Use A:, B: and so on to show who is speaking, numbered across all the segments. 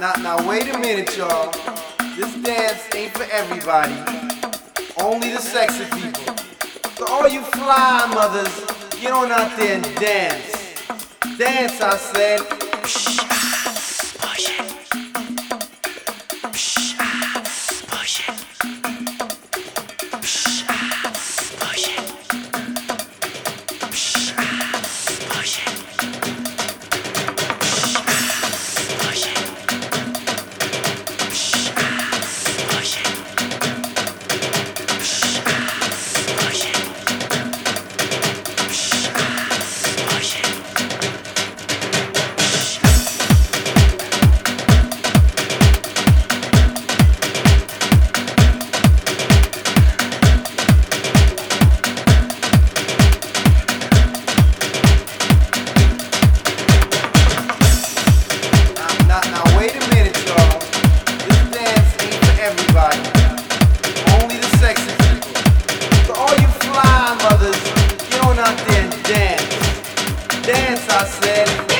A: Now, now, wait a minute, y'all. This dance ain't for everybody. Only the sexy people. So all you fly mothers, get on out there and dance. Dance, I said. Now, Dance, I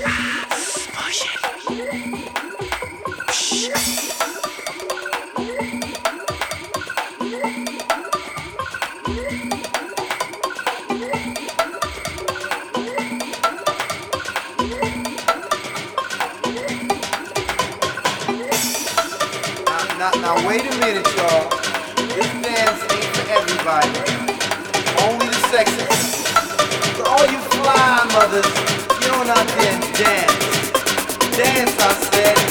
A: Now, now, now, wait a minute, y'all. This dance ain't for everybody. Only the sexy. So all you fly mothers, get on out there and dance. Dance, I said.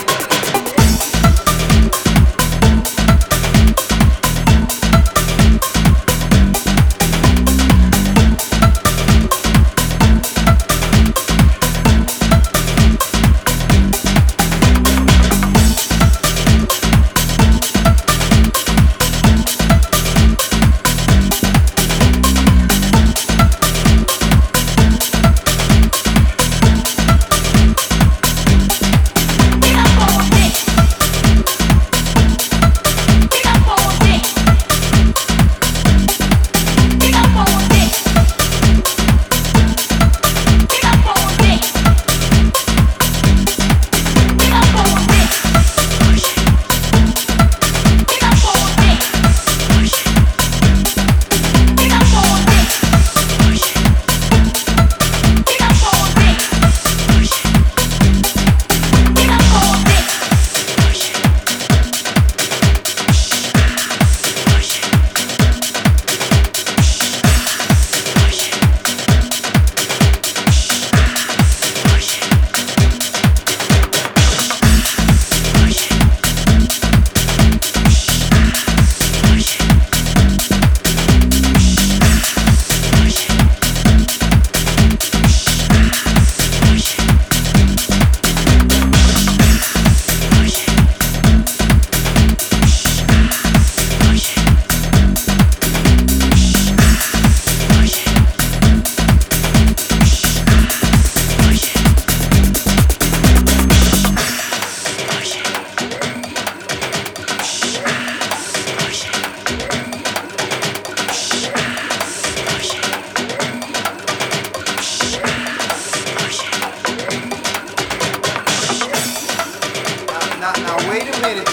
A: minute.